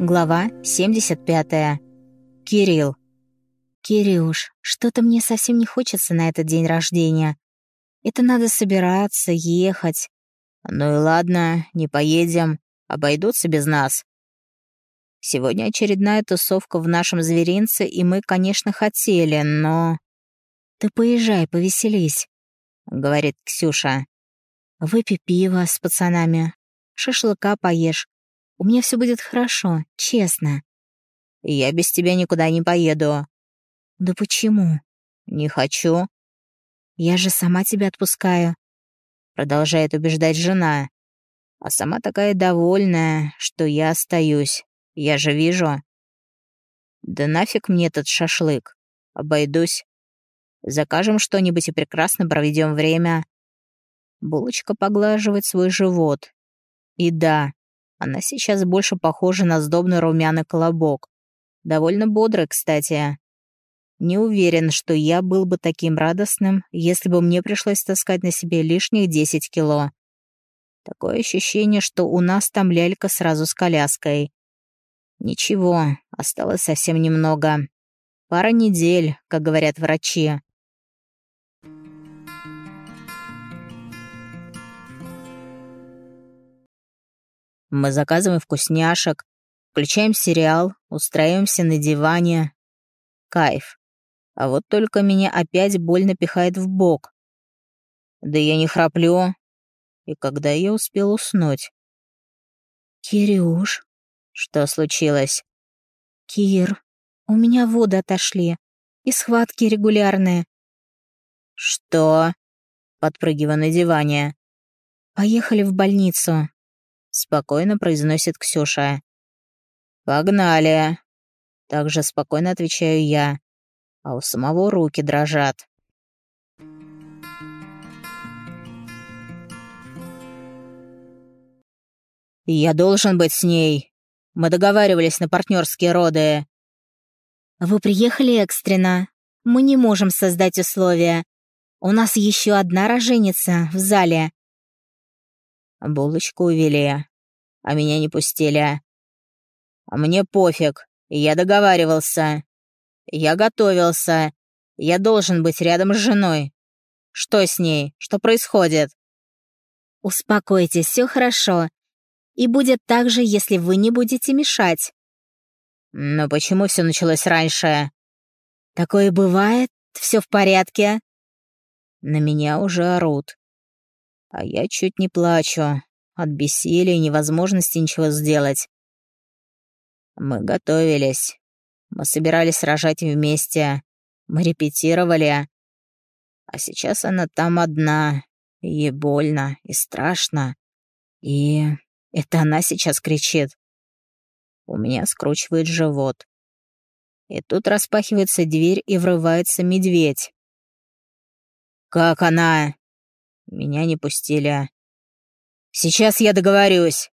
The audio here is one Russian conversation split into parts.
Глава 75. Кирилл. «Кирюш, что-то мне совсем не хочется на этот день рождения. Это надо собираться, ехать». «Ну и ладно, не поедем. Обойдутся без нас». Сегодня очередная тусовка в нашем зверинце, и мы, конечно, хотели, но... «Ты поезжай, повеселись», — говорит Ксюша. «Выпей пиво с пацанами, шашлыка поешь, у меня все будет хорошо, честно. Я без тебя никуда не поеду. Да почему? Не хочу. Я же сама тебя отпускаю. Продолжает убеждать жена. А сама такая довольная, что я остаюсь. Я же вижу. Да нафиг мне этот шашлык. Обойдусь. Закажем что-нибудь и прекрасно проведем время. Булочка поглаживает свой живот. И да, она сейчас больше похожа на сдобный румяный колобок. Довольно бодрый, кстати. Не уверен, что я был бы таким радостным, если бы мне пришлось таскать на себе лишних 10 кило. Такое ощущение, что у нас там лялька сразу с коляской. Ничего, осталось совсем немного. Пара недель, как говорят врачи. Мы заказываем вкусняшек, включаем сериал, устраиваемся на диване. Кайф. А вот только меня опять больно пихает в бок. Да я не храплю. И когда я успел уснуть? «Кирюш?» «Что случилось?» «Кир, у меня воды отошли. И схватки регулярные». «Что?» Подпрыгивая на диване. «Поехали в больницу спокойно произносит Ксюша. «Погнали!» Также спокойно отвечаю я, а у самого руки дрожат. «Я должен быть с ней. Мы договаривались на партнерские роды». «Вы приехали экстренно. Мы не можем создать условия. У нас еще одна роженица в зале». Булочку увели а меня не пустили. А мне пофиг, я договаривался. Я готовился. Я должен быть рядом с женой. Что с ней? Что происходит? Успокойтесь, все хорошо. И будет так же, если вы не будете мешать. Но почему все началось раньше? Такое бывает, все в порядке. На меня уже орут. А я чуть не плачу. От бессилия и невозможности ничего сделать. Мы готовились. Мы собирались рожать вместе. Мы репетировали. А сейчас она там одна. Ей больно и страшно. И это она сейчас кричит. У меня скручивает живот. И тут распахивается дверь и врывается медведь. «Как она?» Меня не пустили. Сейчас я договорюсь».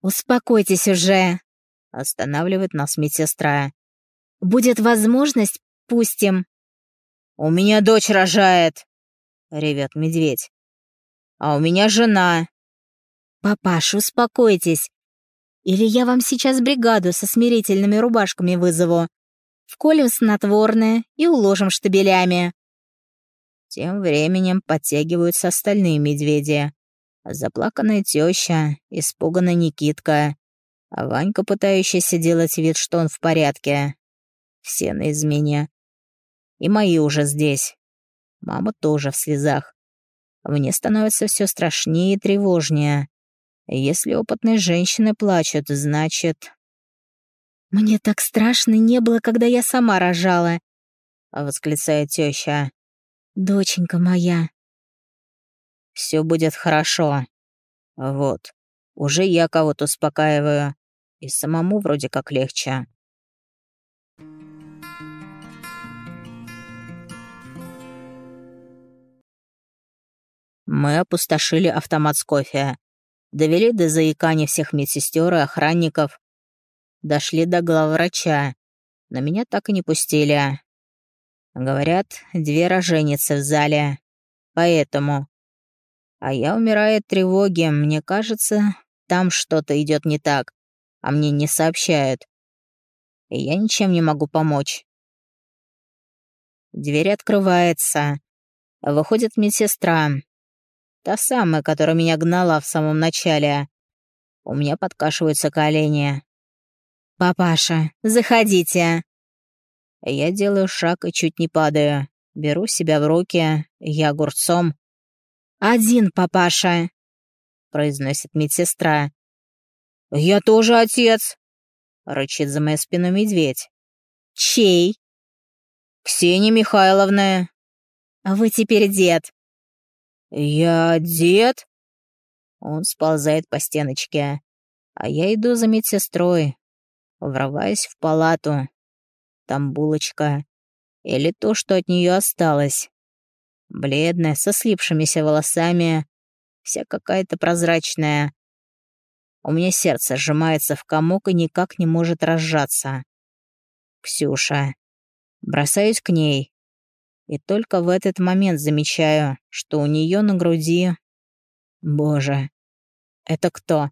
«Успокойтесь уже», — останавливает нас медсестра. «Будет возможность, пустим». «У меня дочь рожает», — ревет медведь. «А у меня жена». «Папаш, успокойтесь. Или я вам сейчас бригаду со смирительными рубашками вызову. Вколем снотворное и уложим штабелями». Тем временем подтягиваются остальные медведи. Заплаканная теща, испуганная Никитка, а Ванька, пытающийся делать вид, что он в порядке. Все на измене. И мои уже здесь. Мама тоже в слезах. Мне становится все страшнее и тревожнее. Если опытные женщины плачут, значит... «Мне так страшно не было, когда я сама рожала», — восклицает теща. «Доченька моя, все будет хорошо. Вот. Уже я кого-то успокаиваю. И самому вроде как легче. Мы опустошили автомат с кофе. Довели до заикания всех медсестер и охранников. Дошли до главврача. На меня так и не пустили. Говорят, две роженицы в зале. Поэтому а я умираю от тревоги. Мне кажется, там что-то идет не так. а мне не сообщают. И я ничем не могу помочь. Дверь открывается. Выходит медсестра. Та самая, которая меня гнала в самом начале. У меня подкашиваются колени. «Папаша, заходите!» Я делаю шаг и чуть не падаю. Беру себя в руки, я огурцом. «Один, папаша!» — произносит медсестра. «Я тоже отец!» — рычит за моей спиной медведь. «Чей?» «Ксения Михайловна». «Вы теперь дед». «Я дед?» Он сползает по стеночке, а я иду за медсестрой, врываясь в палату. Там булочка. Или то, что от нее осталось. Бледная, со слипшимися волосами, вся какая-то прозрачная. У меня сердце сжимается в комок и никак не может разжаться. Ксюша. Бросаюсь к ней. И только в этот момент замечаю, что у нее на груди... Боже, это кто?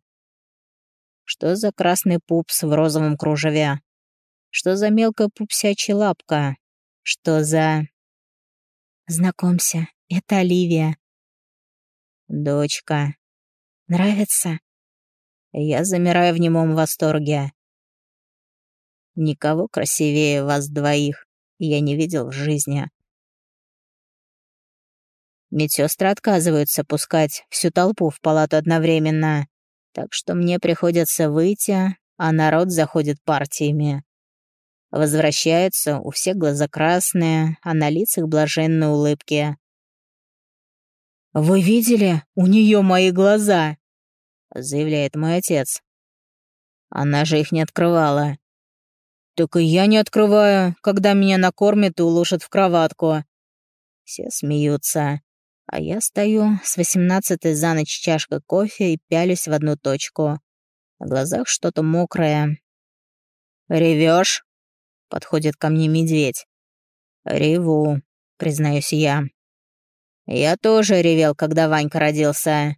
Что за красный пупс в розовом кружеве? Что за мелкая пупсячья лапка? Что за... Знакомься, это Оливия. Дочка. Нравится? Я замираю в немом восторге. Никого красивее вас двоих я не видел в жизни. Медсестры отказываются пускать всю толпу в палату одновременно, так что мне приходится выйти, а народ заходит партиями. Возвращаются, у всех глаза красные, а на лицах блаженные улыбки. «Вы видели? У нее мои глаза!» — заявляет мой отец. Она же их не открывала. «Так и я не открываю, когда меня накормят и уложат в кроватку». Все смеются, а я стою с восемнадцатой за ночь чашкой кофе и пялюсь в одну точку. На глазах что-то мокрое. «Ревёшь?» — подходит ко мне медведь. «Реву», — признаюсь я. «Я тоже ревел, когда Ванька родился.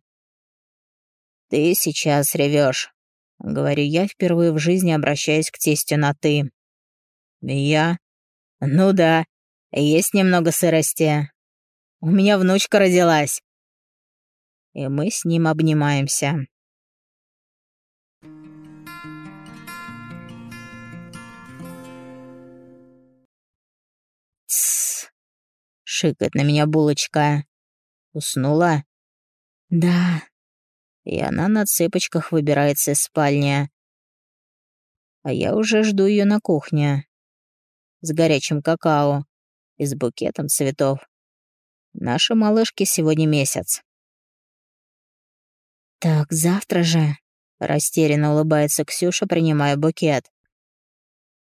«Ты сейчас ревешь», — говорю я, впервые в жизни обращаясь к тестю на «ты». «Я?» «Ну да, есть немного сырости. У меня внучка родилась». И мы с ним обнимаемся. Шикает на меня булочка. «Уснула?» «Да», и она на цыпочках выбирается из спальни. А я уже жду ее на кухне. С горячим какао и с букетом цветов. Нашей малышке сегодня месяц. «Так завтра же...» — растерянно улыбается Ксюша, принимая букет.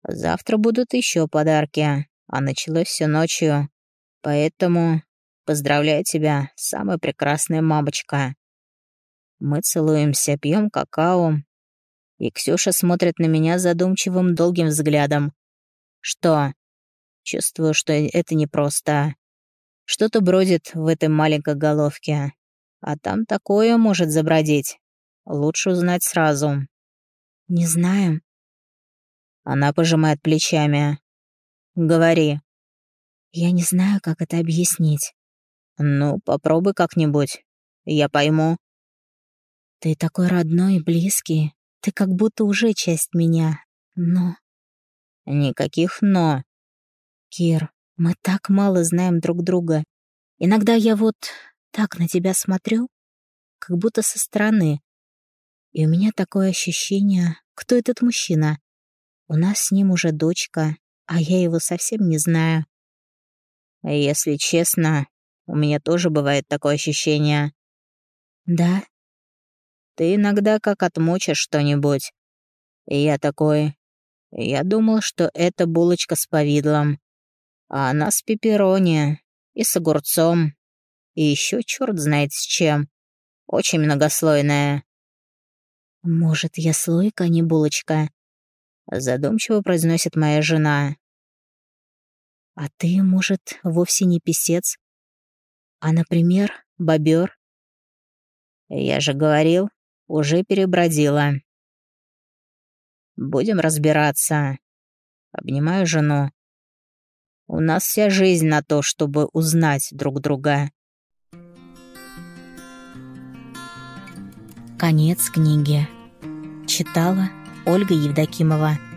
«Завтра будут еще подарки, а началось все ночью. Поэтому поздравляю тебя, самая прекрасная мамочка». Мы целуемся, пьем какао. И Ксюша смотрит на меня задумчивым долгим взглядом. Что? Чувствую, что это непросто. Что-то бродит в этой маленькой головке. А там такое может забродить. Лучше узнать сразу. Не знаю. Она пожимает плечами. Говори. Я не знаю, как это объяснить. Ну, попробуй как-нибудь. Я пойму. Ты такой родной и близкий. Ты как будто уже часть меня. Но... Никаких «но». Кир, мы так мало знаем друг друга. Иногда я вот так на тебя смотрю, как будто со стороны. И у меня такое ощущение, кто этот мужчина? У нас с ним уже дочка, а я его совсем не знаю. Если честно, у меня тоже бывает такое ощущение. Да? Ты иногда как отмочишь что-нибудь. И я такой... Я думал, что это булочка с повидлом. А она с пепперони и с огурцом. И еще черт знает с чем. Очень многослойная. «Может, я слойка, а не булочка?» Задумчиво произносит моя жена. «А ты, может, вовсе не писец, а, например, бобер?» «Я же говорил, уже перебродила. Будем разбираться. Обнимаю жену. У нас вся жизнь на то, чтобы узнать друг друга. Конец книги. Читала Ольга Евдокимова.